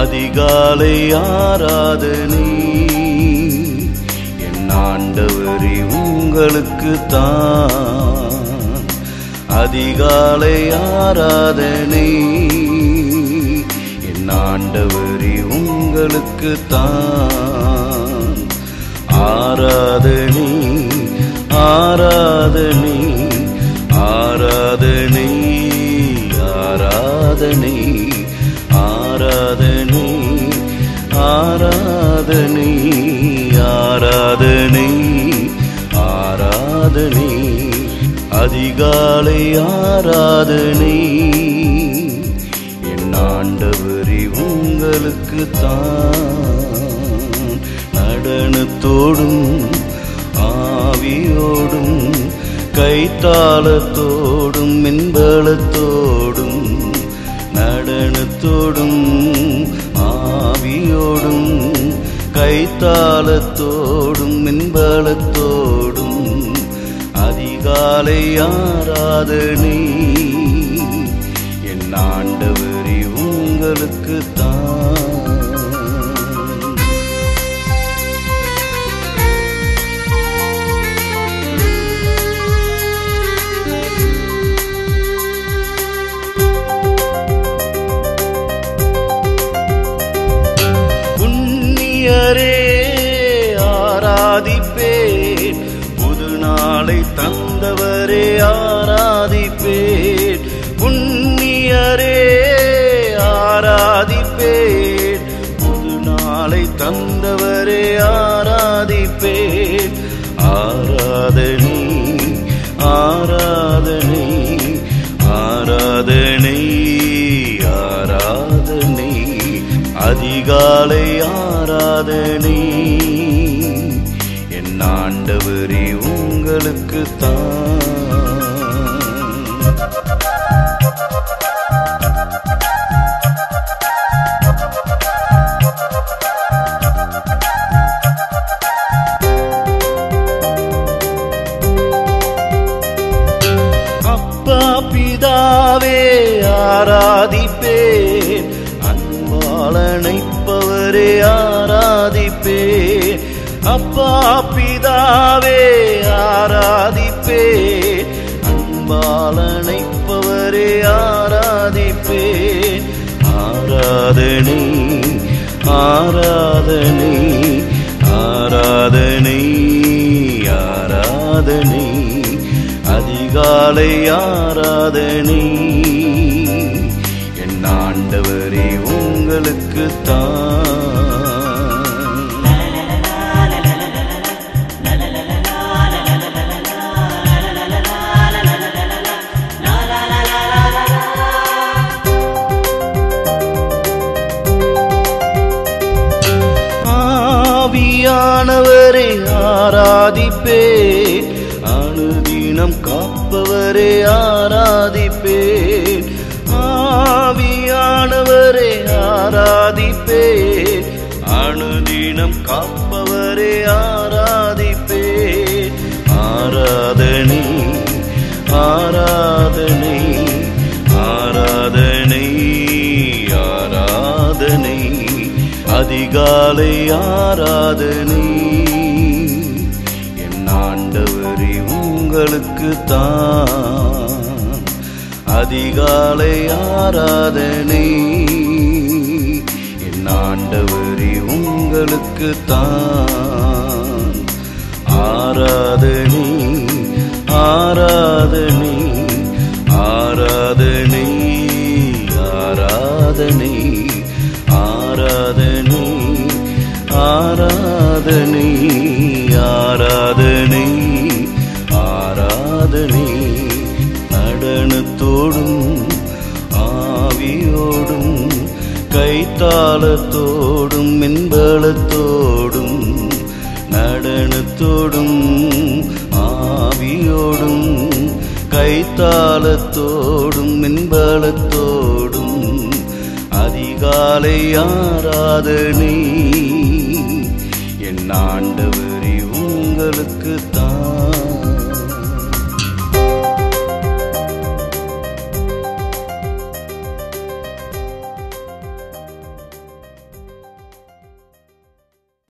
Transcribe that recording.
அதிகாலை ஆராதனை ஆண்டவரே உங்களுக்கு தான் அதிகாலை ஆராதனை. என் ஆண்டவரே உங்களுக்கு தான் ஆராதனை ஆராதனை ஆராதனை ஆராதனை ஆராதனை ஆராதனை. ஆராதனை அதிகாலை ஆராதனை என் ஆண்டவரி உங்களுக்கு தான் நடனத்தோடும் ஆவியோடும் கைத்தாளத்தோடும் மின்பலத்தோடும் நடனத்தோடும் ஆவியோடும் கைத்தாளத்தோடும் மின்பலத்தோடும் அதிகாலை ஆராதனை என் ஆண்டவரி உங்களுக்கு தான் புண்ணியரே தந்தவரே ஆராதிப்பேன். புண்ணியரே ஆராதிப்பேன். புது நாளை தந்தவரே ஆராதிப்பேன். ஆராதனை ஆராதனை ஆராதனை ஆராதனை. அதிகாலை ஆராதனை. என் ஆண்டவரே எங்களுக்கு தான் அப்பா பிதாவே ஆராதிப்பே அன்பாளனைப்பவரே ஆராதிப்பே அப்பா பிதாவே ஆராதிப்பே. அன்பாலனைப்பவரே ஆராதிப்பே. ஆராதனை ஆராதனை ஆராதனை ஆராதனை. அதிகாலை ஆராதனை. என் ஆண்டவரே உங்களுக்கு தான் ஆராதிப்பே. அணுதினம் காப்பவரே ஆராதிப்பே. ஆவியானவரே ஆராதிப்பே. அணுதினம் காப்பவரே ஆராதிப்பே. ஆராதனை ஆராதனை ஆராதனை ஆராதனை. அதிகாலை ஆராதனை. வரி உங்களுக்கு தான். அதிகாலை ஆராதனை என் ஆண்டவரே உங்களுக்கு தான். ஆராதனை ஆராதனை ஆராதனை ஆராதனை ஆராதனை ஆராதனை. ஆராதனை நடனத்தோடும் ஆவியோடும் கைத்தாளத்தோடும் மின்பலத்தோடும் நடனத்தோடும் ஆவியோடும் கைத்தாளத்தோடும் மின்பலத்தோடும் அதிகாலை ஆராதனை. என் ஆண்டவரி உங்களுக்கு